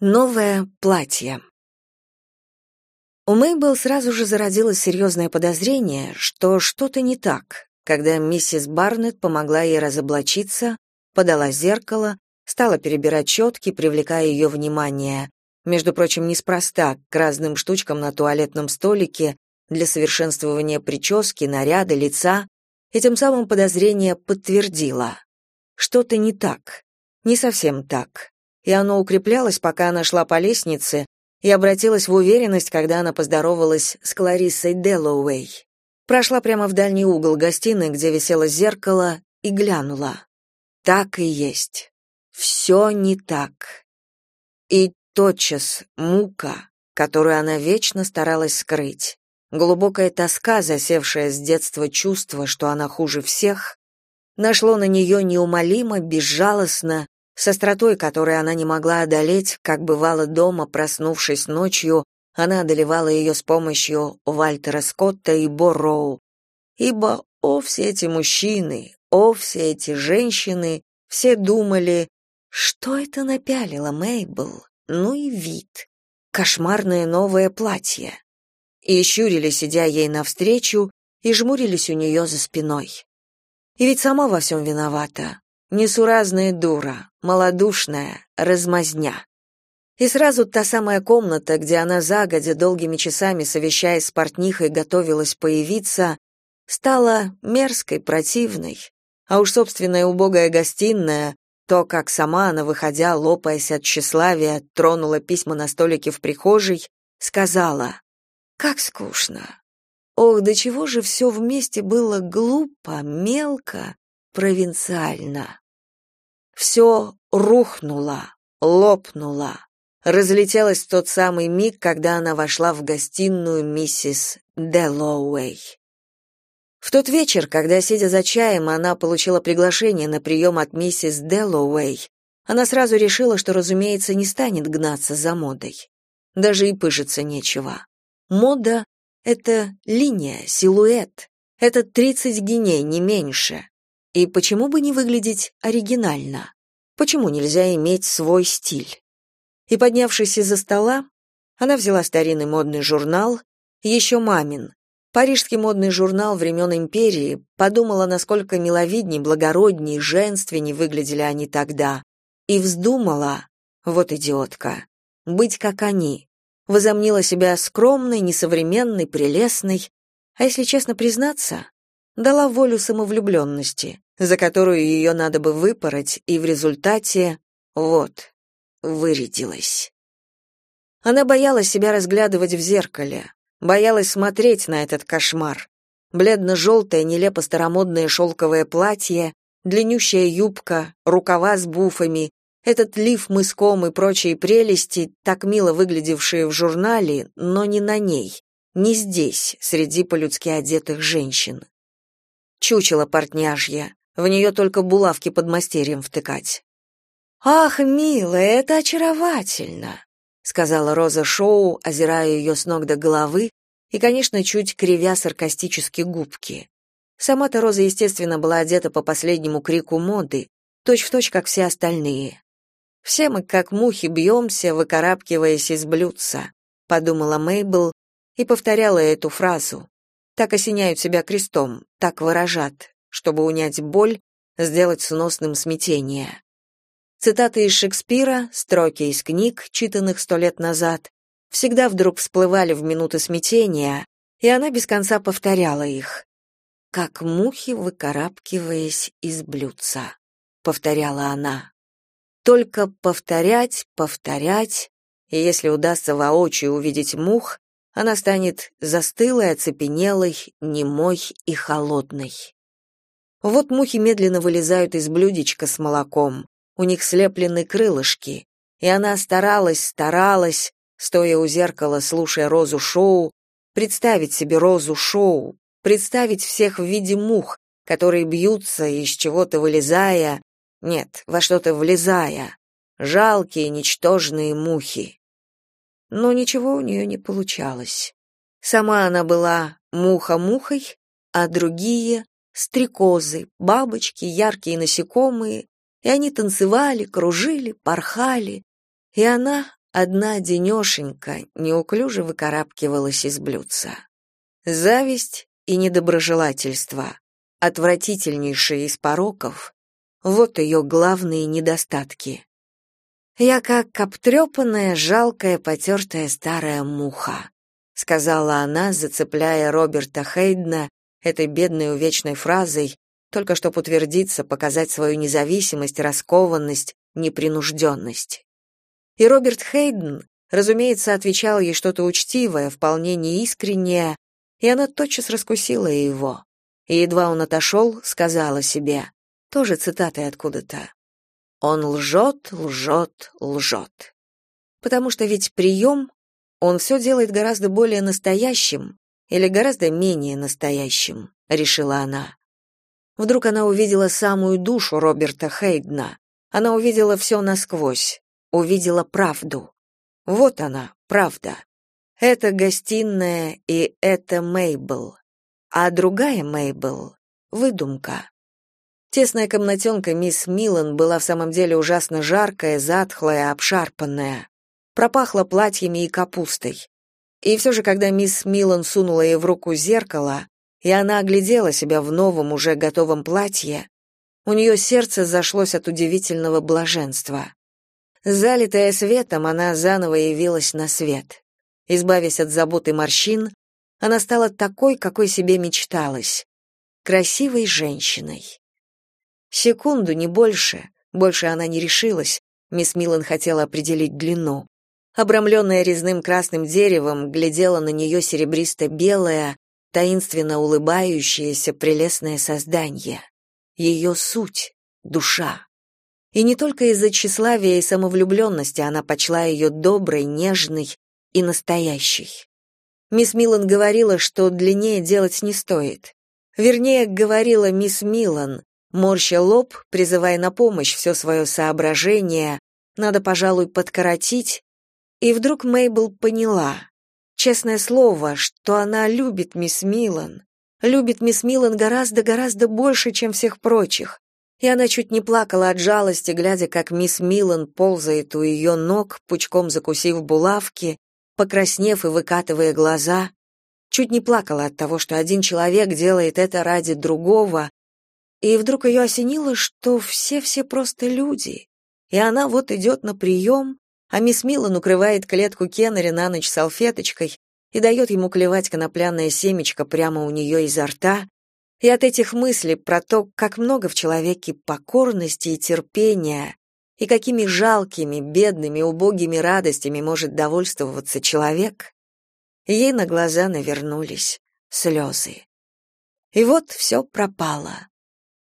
Новое платье. У Мейбл сразу же зародилось серьезное подозрение, что что-то не так, когда миссис Барнетт помогла ей разоблачиться, подала зеркало, стала перебирать четки, привлекая ее внимание, между прочим, неспроста, к разным штучкам на туалетном столике для совершенствования прически, наряда, лица, и тем самым подозрение подтвердила. Что-то не так, не совсем так и оно укреплялось, пока она шла по лестнице, и обратилась в уверенность, когда она поздоровалась с Клариссой Деллоуэй. Прошла прямо в дальний угол гостиной, где висело зеркало, и глянула. Так и есть. Все не так. И тотчас мука, которую она вечно старалась скрыть, глубокая тоска, засевшая с детства чувство, что она хуже всех, нашло на нее неумолимо, безжалостно, с остротой, которой она не могла одолеть, как бывало дома, проснувшись ночью, она одолевала ее с помощью Вальтера Скотта и Борроу. Ибо, о, все эти мужчины, о, все эти женщины, все думали, что это напялила Мейбл, ну и вид, кошмарное новое платье. И щурили, сидя ей навстречу, и жмурились у нее за спиной. И ведь сама во всем виновата. Несуразная дура, малодушная, размазня. И сразу та самая комната, где она загодя долгими часами, совещаясь с портнихой, готовилась появиться, стала мерзкой, противной. А уж собственная убогая гостиная, то, как сама она, выходя, лопаясь от тщеславия, тронула письма на столике в прихожей, сказала «Как скучно! Ох, до чего же все вместе было глупо, мелко, провинциально. Все рухнуло, лопнуло, разлетелось тот самый миг, когда она вошла в гостиную миссис Дэллоуэй. В тот вечер, когда, сидя за чаем, она получила приглашение на прием от миссис Дэллоуэй, она сразу решила, что, разумеется, не станет гнаться за модой. Даже и пыжиться нечего. Мода — это линия, силуэт. Это тридцать геней, не меньше. И почему бы не выглядеть оригинально? Почему нельзя иметь свой стиль? И поднявшись из-за стола, она взяла старинный модный журнал, еще мамин, парижский модный журнал времен империи, подумала, насколько миловидней, благородней, женственней выглядели они тогда, и вздумала, вот идиотка, быть как они, возомнила себя скромной, несовременной, прелестной, а если честно признаться, дала волю самовлюбленности за которую ее надо бы выпороть, и в результате вот, вырядилась. Она боялась себя разглядывать в зеркале, боялась смотреть на этот кошмар. Бледно-желтое, нелепо старомодное шелковое платье, длиннющая юбка, рукава с буфами, этот лиф мыском и прочие прелести, так мило выглядевшие в журнале, но не на ней, не здесь, среди по-людски одетых женщин. Чучело портняжья, в нее только булавки под мастерьем втыкать. «Ах, милая, это очаровательно!» — сказала Роза Шоу, озирая ее с ног до головы и, конечно, чуть кривя саркастически губки. Сама-то Роза, естественно, была одета по последнему крику моды, точь-в-точь, точь, как все остальные. «Все мы, как мухи, бьемся, выкарабкиваясь из блюдца», — подумала Мейбл и повторяла эту фразу. Так осеняют себя крестом, так выражат, чтобы унять боль, сделать сносным смятение. Цитаты из Шекспира, строки из книг, читанных сто лет назад, всегда вдруг всплывали в минуты смятения, и она без конца повторяла их. «Как мухи, выкарабкиваясь из блюдца», — повторяла она. Только повторять, повторять, и если удастся воочию увидеть мух, она станет застылой, оцепенелой, немой и холодной. Вот мухи медленно вылезают из блюдечка с молоком. У них слеплены крылышки. И она старалась, старалась, стоя у зеркала, слушая Розу Шоу, представить себе Розу Шоу, представить всех в виде мух, которые бьются из чего-то вылезая, нет, во что-то влезая. Жалкие, ничтожные мухи. Но ничего у нее не получалось. Сама она была муха-мухой, а другие стрекозы, бабочки, яркие насекомые, и они танцевали, кружили, порхали, и она одна денешенька неуклюже выкарабкивалась из блюдца. Зависть и недоброжелательство, отвратительнейшие из пороков, вот ее главные недостатки. «Я как обтрепанная, жалкая, потертая старая муха», сказала она, зацепляя Роберта Хейдна этой бедной увечной фразой, только чтобы утвердиться, показать свою независимость, раскованность, непринужденность. И Роберт Хейден, разумеется, отвечал ей что-то учтивое, вполне неискреннее, и она тотчас раскусила его. И едва он отошел, сказала себе, тоже цитатой откуда-то, «Он лжет, лжет, лжет». Потому что ведь прием он все делает гораздо более настоящим или гораздо менее настоящим, решила она. Вдруг она увидела самую душу Роберта Хейдна. Она увидела все насквозь, увидела правду. Вот она, правда. Это гостиная и это Мейбл. А другая Мейбл — выдумка. Тесная комнатенка мисс Милан была в самом деле ужасно жаркая, затхлая, обшарпанная пропахло платьями и капустой. И все же, когда мисс Милан сунула ей в руку зеркало, и она оглядела себя в новом, уже готовом платье, у нее сердце зашлось от удивительного блаженства. Залитая светом, она заново явилась на свет. Избавясь от забот и морщин, она стала такой, какой себе мечталась. Красивой женщиной. Секунду, не больше. Больше она не решилась. Мисс Милан хотела определить длину обрамленная резным красным деревом, глядела на нее серебристо-белое, таинственно улыбающееся прелестное создание. Ее суть — душа. И не только из-за тщеславия и самовлюбленности она почла ее доброй, нежной и настоящей. Мисс Милан говорила, что длиннее делать не стоит. Вернее, говорила мисс Милан, морща лоб, призывая на помощь все свое соображение, надо, пожалуй, подкоротить, и вдруг Мейбл поняла, честное слово, что она любит мисс Милан, любит мисс Милан гораздо-гораздо больше, чем всех прочих. И она чуть не плакала от жалости, глядя, как мисс Милан ползает у ее ног, пучком закусив булавки, покраснев и выкатывая глаза. Чуть не плакала от того, что один человек делает это ради другого, и вдруг ее осенило, что все-все просто люди, и она вот идет на прием, а мисс Милан укрывает клетку Кеннери на ночь салфеточкой и дает ему клевать конопляное семечко прямо у нее изо рта, и от этих мыслей про то, как много в человеке покорности и терпения, и какими жалкими, бедными, убогими радостями может довольствоваться человек, ей на глаза навернулись слезы. И вот все пропало.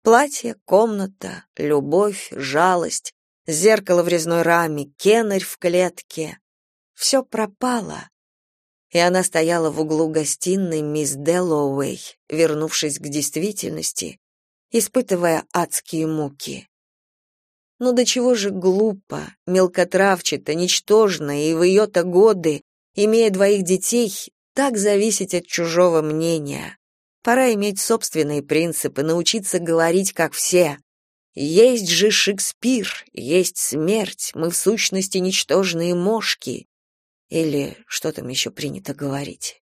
Платье, комната, любовь, жалость, зеркало в резной раме, кеннерь в клетке. Все пропало. И она стояла в углу гостиной мисс Дэллоуэй, вернувшись к действительности, испытывая адские муки. Ну до чего же глупо, мелкотравчато, ничтожно, и в ее-то годы, имея двоих детей, так зависеть от чужого мнения. Пора иметь собственные принципы, научиться говорить как все, есть же Шекспир, есть смерть, мы в сущности ничтожные мошки. Или что там еще принято говорить?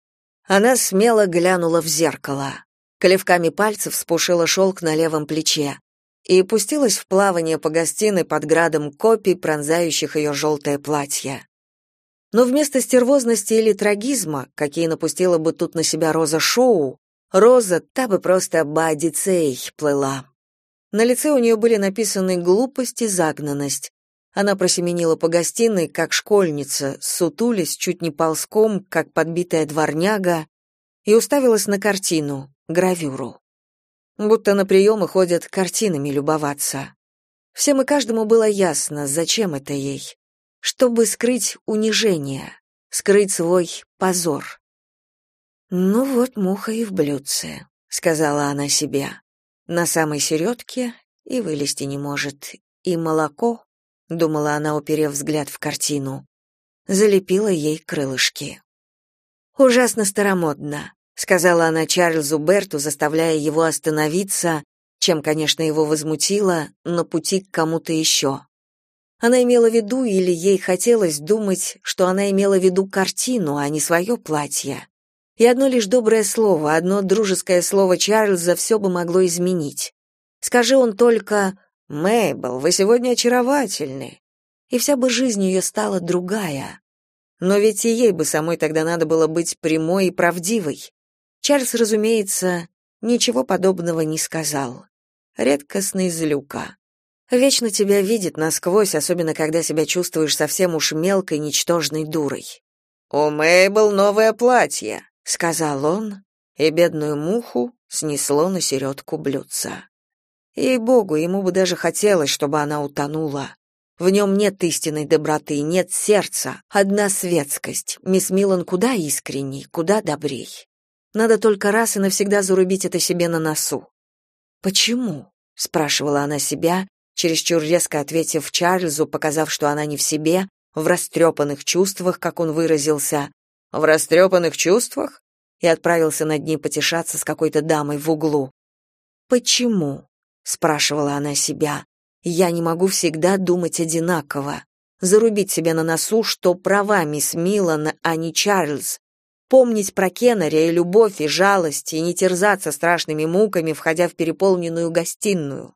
Она смело глянула в зеркало. Клевками пальцев спушила шелк на левом плече и пустилась в плавание по гостиной под градом копий, пронзающих ее желтое платье. Но вместо стервозности или трагизма, какие напустила бы тут на себя Роза Шоу, Роза, та бы просто баадицей плыла, на лице у нее были написаны глупость и загнанность. Она просеменила по гостиной, как школьница, сутулись чуть не ползком, как подбитая дворняга, и уставилась на картину, гравюру. Будто на приемы ходят картинами любоваться. Всем и каждому было ясно, зачем это ей. Чтобы скрыть унижение, скрыть свой позор. «Ну вот муха и в блюдце», — сказала она себе на самой середке и вылезти не может. И молоко, думала она, уперев взгляд в картину, залепила ей крылышки. Ужасно старомодно, сказала она Чарльзу Берту, заставляя его остановиться, чем, конечно, его возмутило, на пути к кому-то еще. Она имела в виду или ей хотелось думать, что она имела в виду картину, а не свое платье. И одно лишь доброе слово, одно дружеское слово Чарльза все бы могло изменить. Скажи он только «Мэйбл, вы сегодня очаровательны», и вся бы жизнь ее стала другая. Но ведь и ей бы самой тогда надо было быть прямой и правдивой. Чарльз, разумеется, ничего подобного не сказал. Редкостный злюка. Вечно тебя видит насквозь, особенно когда себя чувствуешь совсем уж мелкой, ничтожной дурой. «У Мэйбл новое платье», — сказал он, и бедную муху снесло на середку блюдца. Ей-богу, ему бы даже хотелось, чтобы она утонула. В нем нет истинной доброты, нет сердца, одна светскость. Мисс Милан куда искренней, куда добрей. Надо только раз и навсегда зарубить это себе на носу. «Почему?» — спрашивала она себя, чересчур резко ответив Чарльзу, показав, что она не в себе, в растрепанных чувствах, как он выразился. «В растрепанных чувствах?» и отправился над ней потешаться с какой-то дамой в углу. «Почему?» — спрашивала она себя. «Я не могу всегда думать одинаково. Зарубить себе на носу, что права мисс Милан, а не Чарльз, помнить про Кеннери и любовь, и жалость, и не терзаться страшными муками, входя в переполненную гостиную.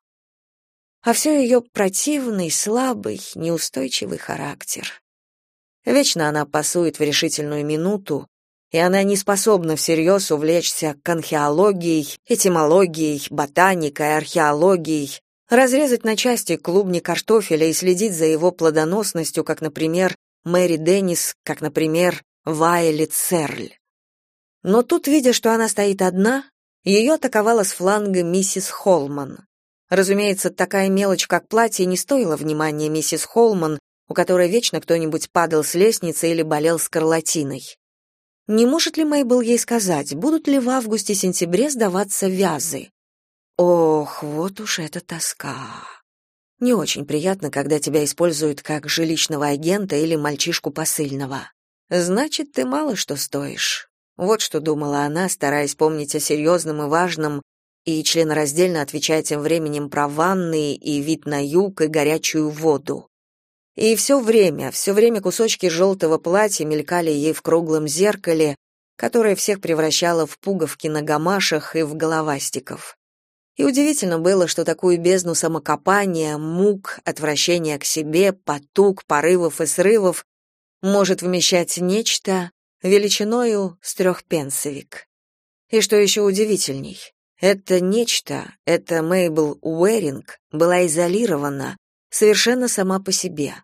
А все ее противный, слабый, неустойчивый характер. Вечно она пасует в решительную минуту, и она не способна всерьез увлечься конхеологией, этимологией, ботаникой, археологией, разрезать на части клубни картофеля и следить за его плодоносностью, как, например, Мэри Деннис, как, например, Вайлет Серль. Но тут, видя, что она стоит одна, ее атаковала с фланга миссис Холман. Разумеется, такая мелочь, как платье, не стоила внимания миссис Холман, у которой вечно кто-нибудь падал с лестницы или болел скарлатиной. Не может ли Мейбл ей сказать, будут ли в августе-сентябре сдаваться вязы? Ох, вот уж эта тоска. Не очень приятно, когда тебя используют как жилищного агента или мальчишку посыльного. Значит, ты мало что стоишь. Вот что думала она, стараясь помнить о серьезном и важном, и членораздельно отвечая тем временем про ванны и вид на юг и горячую воду. И все время, все время кусочки желтого платья мелькали ей в круглом зеркале, которое всех превращало в пуговки на гамашах и в головастиков. И удивительно было, что такую бездну самокопания, мук, отвращения к себе, потуг, порывов и срывов может вмещать нечто величиною с трехпенсовик. И что еще удивительней, это нечто, это Мейбл Уэринг, была изолирована, совершенно сама по себе.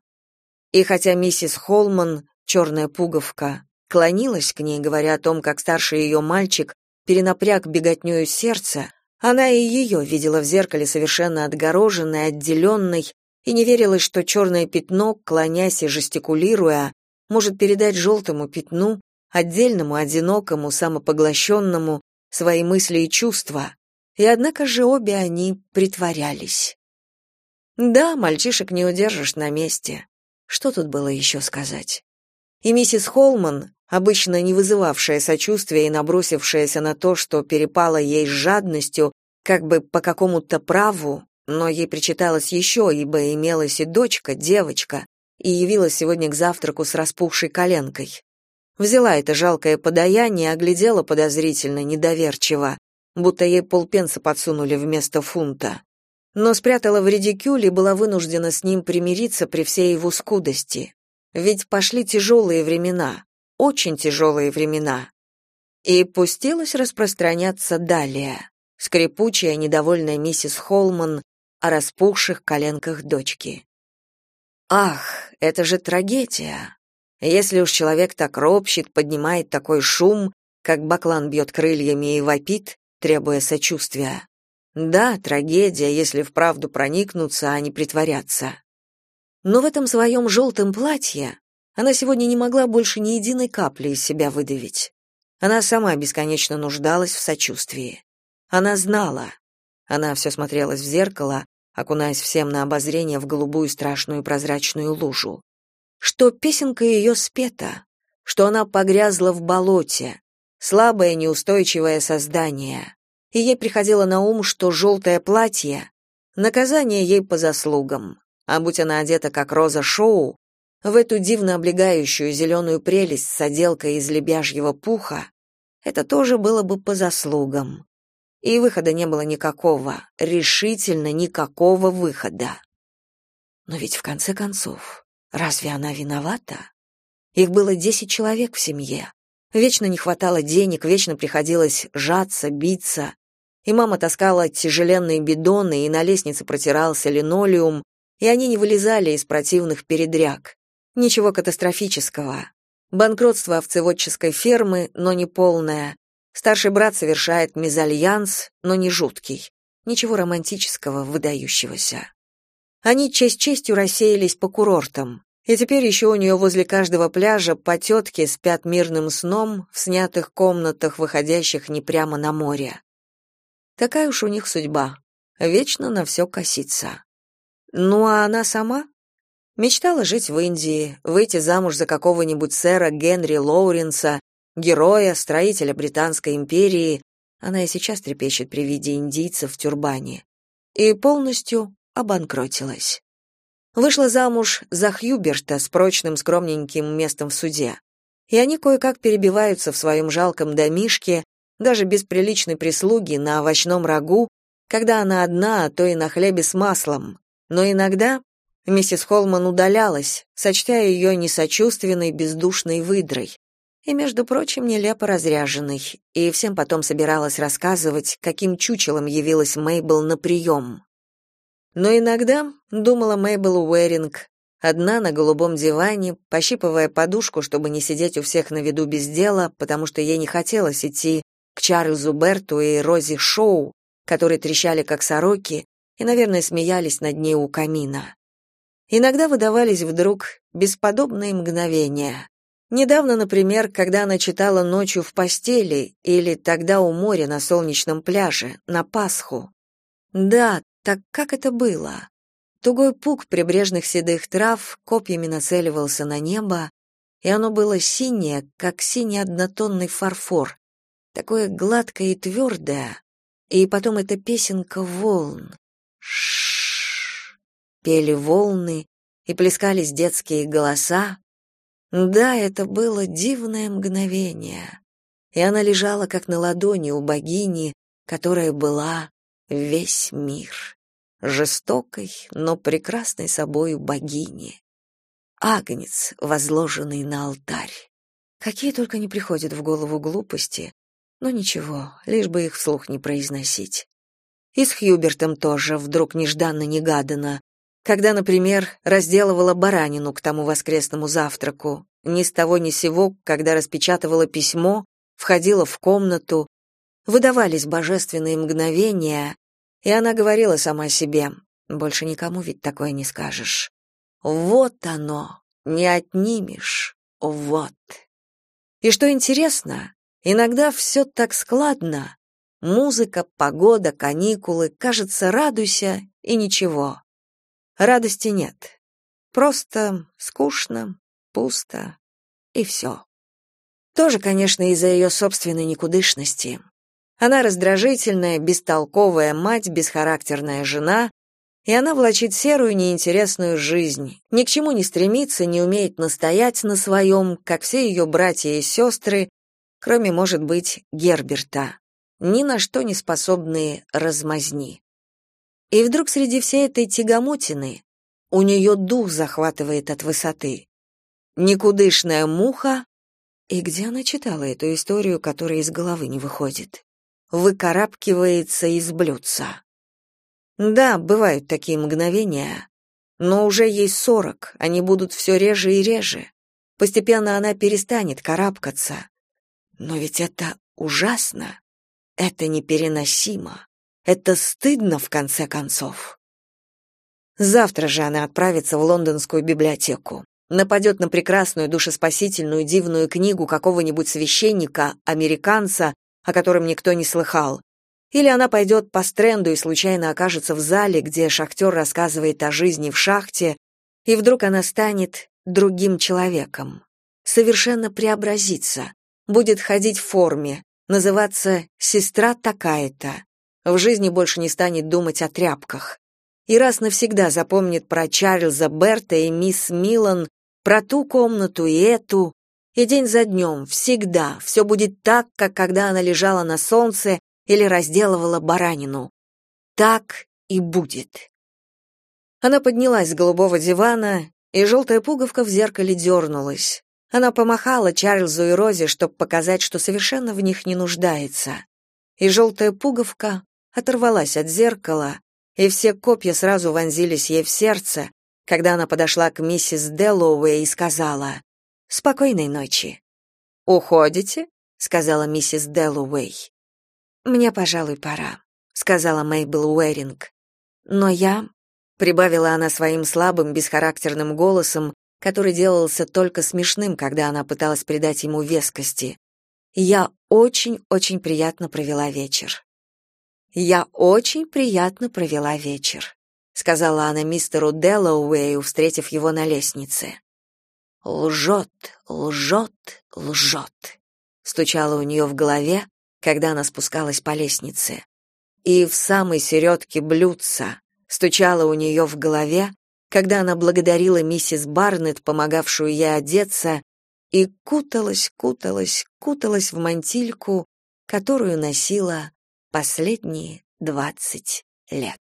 И хотя миссис Холман, черная пуговка, клонилась к ней, говоря о том, как старший ее мальчик перенапряг беготнёю сердца, она и ее видела в зеркале совершенно отгороженной, отделенной, и не верилась, что черное пятно, клонясь и жестикулируя, может передать желтому пятну, отдельному, одинокому, самопоглощенному, свои мысли и чувства. И однако же обе они притворялись. Да, мальчишек не удержишь на месте. Что тут было еще сказать? И миссис Холман, обычно не вызывавшая сочувствия и набросившаяся на то, что перепало ей с жадностью, как бы по какому-то праву, но ей причиталось еще, ибо имелась и дочка, девочка, и явилась сегодня к завтраку с распухшей коленкой. Взяла это жалкое подаяние, оглядела подозрительно, недоверчиво, будто ей полпенса подсунули вместо фунта. Но спрятала в редикюле и была вынуждена с ним примириться при всей его скудости. Ведь пошли тяжелые времена, очень тяжелые времена. И пустилась распространяться далее, скрипучая, недовольная миссис Холман о распухших коленках дочки. Ах, это же трагедия. Если уж человек так ропщет, поднимает такой шум, как баклан бьет крыльями и вопит, требуя сочувствия. Да, трагедия, если вправду проникнуться, а не притворяться. Но в этом своем желтом платье она сегодня не могла больше ни единой капли из себя выдавить. Она сама бесконечно нуждалась в сочувствии. Она знала. Она все смотрелась в зеркало, окунаясь всем на обозрение в голубую страшную прозрачную лужу. Что песенка ее спета, что она погрязла в болоте, слабое неустойчивое создание. И ей приходило на ум, что желтое платье — наказание ей по заслугам. а будь она одета как Роза Шоу, в эту дивно облегающую зеленую прелесть с отделкой из лебяжьего пуха, это тоже было бы по заслугам. И выхода не было никакого, решительно никакого выхода. Но ведь в конце концов, разве она виновата? Их было десять человек в семье. Вечно не хватало денег, вечно приходилось жаться, биться. И мама таскала тяжеленные бидоны, и на лестнице протирался линолеум, и они не вылезали из противных передряг. Ничего катастрофического. Банкротство овцеводческой фермы, но не полное. Старший брат совершает мезальянс, но не жуткий. Ничего романтического, выдающегося. Они честь честью рассеялись по курортам. И теперь еще у нее возле каждого пляжа по тетке спят мирным сном в снятых комнатах, выходящих не прямо на море. Такая уж у них судьба. Вечно на все коситься. Ну а она сама? Мечтала жить в Индии, выйти замуж за какого-нибудь сэра Генри Лоуренса, героя, строителя Британской империи. Она и сейчас трепещет при виде индийцев в тюрбане. И полностью обанкротилась. Вышла замуж за Хьюберта с прочным скромненьким местом в суде. И они кое-как перебиваются в своем жалком домишке, даже без приличной прислуги, на овощном рагу, когда она одна, а то и на хлебе с маслом. Но иногда миссис Холман удалялась, сочтя ее несочувственной, бездушной выдрой. И, между прочим, нелепо разряженной, и всем потом собиралась рассказывать, каким чучелом явилась Мейбл на прием. Но иногда, думала Мейбл Уэринг, одна на голубом диване, пощипывая подушку, чтобы не сидеть у всех на виду без дела, потому что ей не хотелось идти к Чарльзу Берту и Рози Шоу, которые трещали как сороки и, наверное, смеялись над ней у камина. Иногда выдавались вдруг бесподобные мгновения. Недавно, например, когда она читала ночью в постели или тогда у моря на солнечном пляже, на Пасху. Да, так как это было? Тугой пук прибрежных седых трав копьями нацеливался на небо, и оно было синее, как синий однотонный фарфор, такое гладкое и твердое, и потом эта песенка волн. Ш пели волны, и плескались детские голоса. Да, это было дивное мгновение, и она лежала как на ладони у богини, которая была весь мир жестокой, но прекрасной собою богини. Агнец, возложенный на алтарь. Какие только не приходят в голову глупости, но ничего, лишь бы их вслух не произносить. И с Хьюбертом тоже, вдруг нежданно-негаданно, когда, например, разделывала баранину к тому воскресному завтраку, ни с того ни сего, когда распечатывала письмо, входила в комнату, выдавались божественные мгновения, и она говорила сама себе, больше никому ведь такое не скажешь. Вот оно, не отнимешь, вот. И что интересно, иногда все так складно. Музыка, погода, каникулы, кажется, радуйся и ничего. Радости нет. Просто скучно, пусто и все. Тоже, конечно, из-за ее собственной никудышности. Она раздражительная, бестолковая мать, бесхарактерная жена, и она влачит серую, неинтересную жизнь, ни к чему не стремится, не умеет настоять на своем, как все ее братья и сестры, кроме, может быть, Герберта, ни на что не способные размазни. И вдруг среди всей этой тягомотины у нее дух захватывает от высоты. Никудышная муха, и где она читала эту историю, которая из головы не выходит? выкарабкивается из блюдца. Да, бывают такие мгновения, но уже ей сорок, они будут все реже и реже. Постепенно она перестанет карабкаться. Но ведь это ужасно, это непереносимо, это стыдно в конце концов. Завтра же она отправится в лондонскую библиотеку, нападет на прекрасную душеспасительную дивную книгу какого-нибудь священника, американца, о котором никто не слыхал. Или она пойдет по стренду и случайно окажется в зале, где шахтер рассказывает о жизни в шахте, и вдруг она станет другим человеком. Совершенно преобразится, будет ходить в форме, называться «сестра такая-то». В жизни больше не станет думать о тряпках. и раз навсегда запомнит про Чарльза Берта и мисс Милан, про ту комнату и эту, и день за днем, всегда, все будет так, как когда она лежала на солнце или разделывала баранину. Так и будет. Она поднялась с голубого дивана, и желтая пуговка в зеркале дернулась. Она помахала Чарльзу и Розе, чтобы показать, что совершенно в них не нуждается. И желтая пуговка оторвалась от зеркала, и все копья сразу вонзились ей в сердце, когда она подошла к миссис Дэллоуэй и сказала «Спокойной ночи». «Уходите?» — сказала миссис Дэллоуэй. «Мне, пожалуй, пора», — сказала Мейбл Уэринг. «Но я...» — прибавила она своим слабым, бесхарактерным голосом, который делался только смешным, когда она пыталась придать ему вескости. «Я очень-очень приятно провела вечер». «Я очень приятно провела вечер», — сказала она мистеру Дэллоуэю, встретив его на лестнице. «Лжет, лжет, лжет», — стучало у нее в голове, когда она спускалась по лестнице. И в самой середке блюдца стучало у нее в голове, когда она благодарила миссис Барнетт, помогавшую ей одеться, и куталась, куталась, куталась в мантильку, которую носила последние двадцать лет.